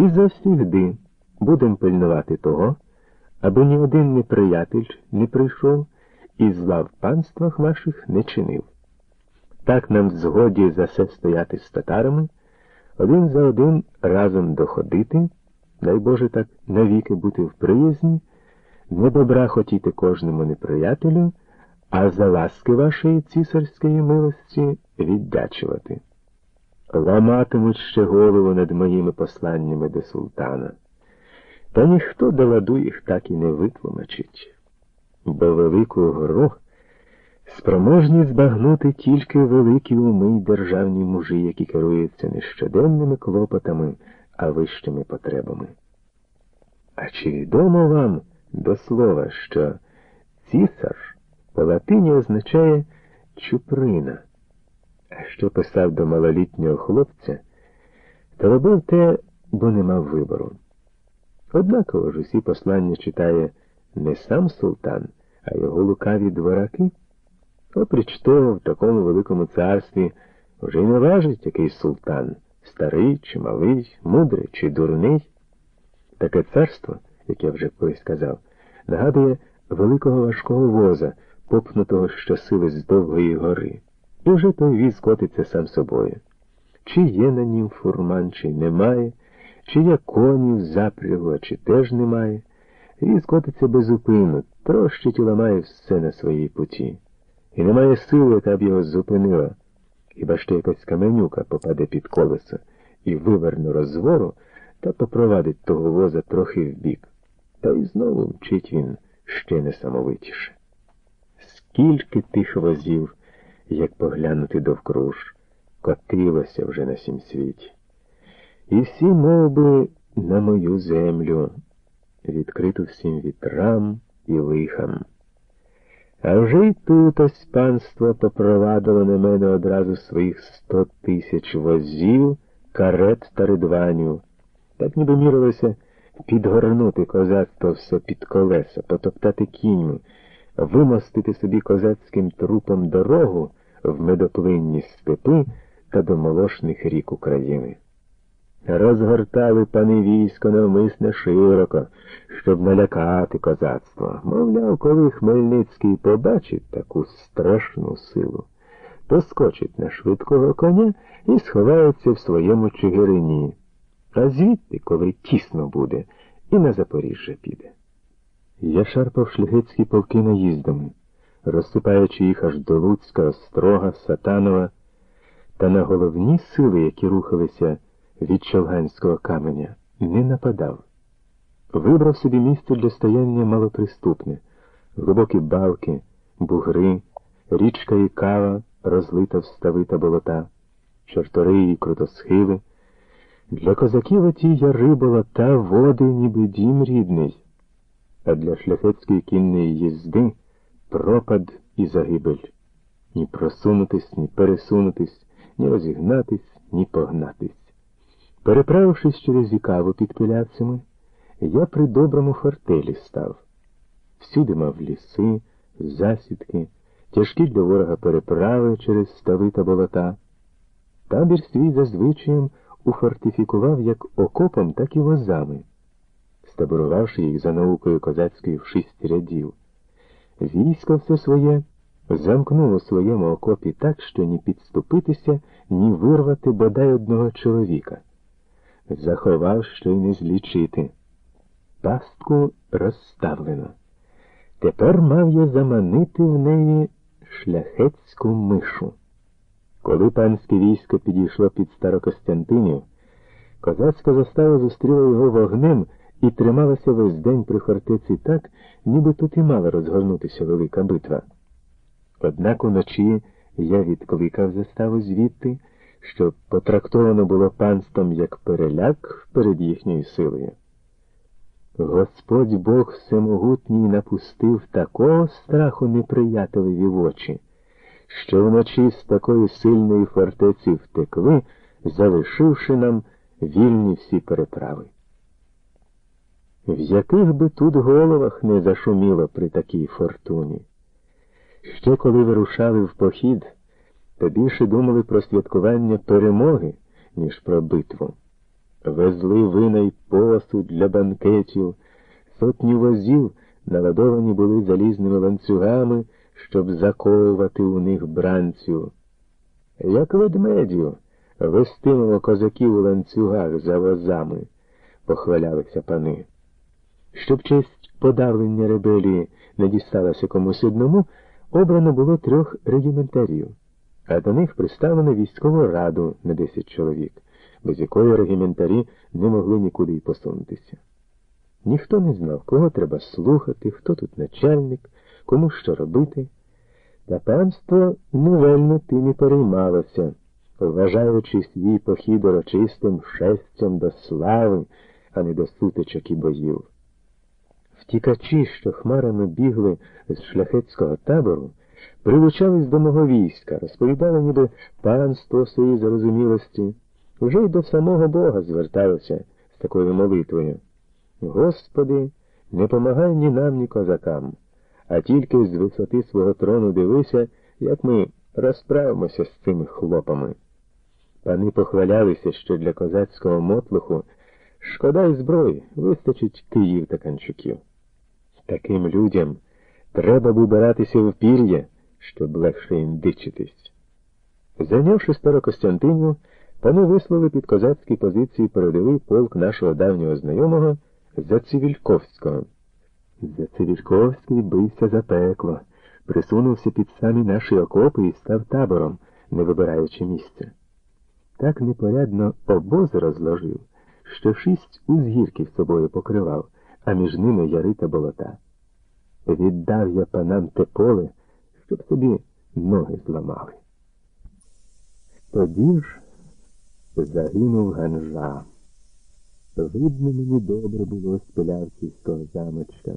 І завсігди будем пильнувати того, аби ні один неприятель не прийшов і зла в панствах ваших не чинив. Так нам згоді за все стояти з татарами, один за один разом доходити, дай Боже так навіки бути в приязні, не добра хотіти кожному неприятелю, а за ласки вашої цісарської милості віддячувати. Ламатимуть ще голову над моїми посланнями до султана, та ніхто до ладу їх так і не витлумачить, бо велику гору спроможні збагнути тільки великі уми й державні мужі, які керуються не щоденними клопотами, а вищими потребами. А чи відомо вам до слова, що цісар по латині означає чуприна? Що писав до малолітнього хлопця, то робив те, бо не мав вибору. Однаково ж усі послання читає не сам султан, а його лукаві двораки. Опріч того, в такому великому царстві вже й не важить який султан, старий чи малий, мудрий чи дурний. Таке царство, як я вже колись сказав, нагадує великого важкого воза, попнутого щосили з довгої гори. І вже той віз котиться сам собою. Чи є на нім фурман, чи немає, чи є коні в запрягу, а чи теж немає. Віз котиться безупинно, трощить і ламає все на своїй путі. І немає сили, яка б його зупинила. Хіба ще якась каменюка попаде під колесо і виверне розвору та попровадить того воза трохи вбік. Та й знову мчить він ще несамовитіше. Скільки тих возів, як поглянути довкруж, котилося вже на сім світі. І всі мовби на мою землю, відкриту всім вітрам і лихам. А вже й тут ось панство попровадило на мене одразу своїх сто тисяч возів, карет та ридванів. Так ніби мірилося підгорнути козацтво все під колеса, потоптати кіньми, вимостити собі козацьким трупом дорогу в медоплинні степи та до молошних рік України. Розгортали пани військо навмисне широко, щоб налякати козацтво. Мовляв, коли Хмельницький побачить таку страшну силу, то скочить на швидкого коня і сховається в своєму Чигирині. А звідти, коли тісно буде, і на Запоріжжя піде. Я шарпав шляхетські полки наїздами, розсипаючи їх аж до Луцька, Острога, Сатанова, та на головні сили, які рухалися від Челганського каменя, не нападав. Вибрав собі місце для стояння малоприступне, глибокі балки, бугри, річка і кава, розлита в стави та болота, чортори і крутосхили. Для козаків оті яри болота води, ніби дім рідний, а для шляхетської кінної їзди пропад і загибель. Ні просунутись, ні пересунутись, ні розігнатись, ні погнатись. Переправившись через вікаву під пиляцями, я при доброму фортелі став. Всюди мав ліси, засідки, тяжкі для ворога переправи через стави та болота. Табір свій за звичаєм уфортифікував як окопом, так і возами, стаборувавши їх за наукою козацької в шість рядів. Військо все своє замкнуло в своєму окопі так, що ні підступитися, ні вирвати бодай одного чоловіка. Заховав, що й не злічити. Пастку розставлено. Тепер мав я заманити в неї шляхетську мишу. Коли панське військо підійшло під Старокостянтинів, козацька застава зустріла його вогнем і трималася весь день при фортеці так, ніби тут і мала розгорнутися велика битва. Однак уночі я відкликав заставу звідти, що потрактовано було панством як переляк перед їхньою силою. Господь Бог всемогутній напустив такого страху неприятелеві в очі, що вночі з такої сильної фортеці втекли, залишивши нам вільні всі переправи. В яких би тут головах не зашуміло при такій фортуні. Ще коли вирушали в похід, то більше думали про святкування перемоги, ніж про битву. везли вина й посуд для банкетів, сотні возів наладовані були залізними ланцюгами, щоб заковувати у них бранцю. Як ведмедю, вестимемо козаків у ланцюгах за возами, похвалялися пани. Щоб честь подавлення ребелії не дісталася комусь одному, обрано було трьох регіментарів, а до них приставлено військову раду на 10 чоловік, без якої регіментарі не могли нікуди й посунутися. Ніхто не знав, кого треба слухати, хто тут начальник, кому що робити. Та панство не вельми тим і переймалося, вважаючи свій похід урочистим шестям до слави, а не до сутичок і боїв. Втікачі, що хмарами бігли з шляхетського табору, прилучались до мого війська, розповідали, ніби панство своїй зарозумілості, вже й до самого Бога зверталися з такою молитвою. Господи, не помагай ні нам, ні козакам, а тільки з висоти свого трону дивися, як ми розправимося з цими хлопами. Пани похвалялися, що для козацького мотлуху шкода й зброї вистачить Київ та Канчуків. Таким людям треба вибиратися в пір'я, щоб легше індичитись. Зайнявши Старокостянтинів, пани вислали під козацькі позиції передовий полк нашого давнього знайомого Зацивільковського. Зацивільковський бився за пекло, присунувся під самі наші окопи і став табором, не вибираючи місця. Так непорядно обоз розложив, що шість узгірків собою покривав, а між ними яри та болота. Віддав я панам те поле, щоб собі ноги зламали. Тоді ж загинув ганжа. Видно мені добре було з Пилявцівського замочка.